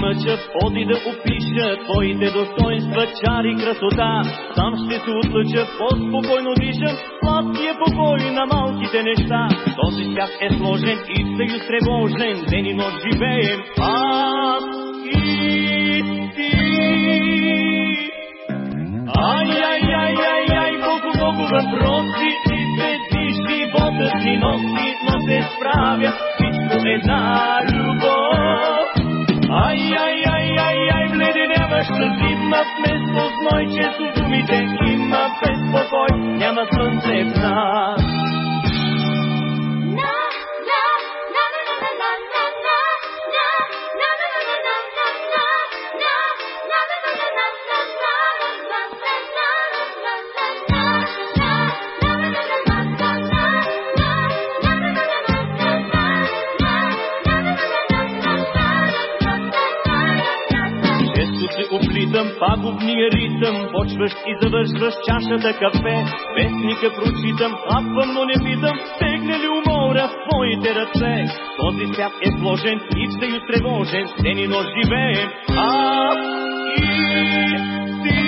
мълча, поди да опиша твоите достоинства, чари красота. Сам ще се отлъча, по-спокойно дишам, сладкия покой на малките неща. Този свят е сложен и съюз тревожен, ден и нощ живеем. Аз и ти. Ай, ай, ай, ай, ай, колко много въпроси и беди живота си носи, но се справя вместо зной, често Често се оплитам, пагубния ритъм, почващ и завършваш чашата кафе. Вестника прочитам, хапвам, но не питам, стегне ли умора в твоите ръце. Този свят е сложен и в съюз тревожен, ден и нощ живеем. Аз и ти.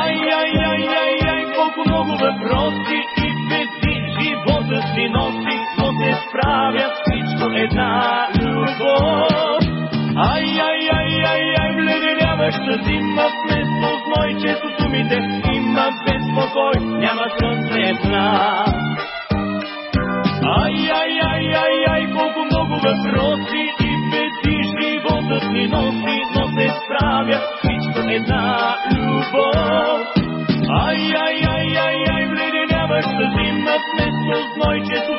Ай, ай, ай, ай, ай, колко много въпроси и беди живота си носи, но се справя всичко една вледеняваща зима, вместо зной, често думите има безпокой, няма слънце в нас. Ай, ай, ай, ай, ай, колко много въпроси и беди живота си носи, но се справя всичко една любов. Ай, ай, ай, ай, ай, вледеняваща зима, вместо зной, често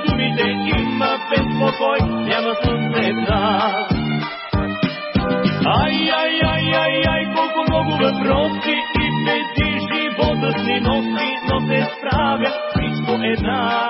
Reach for it now.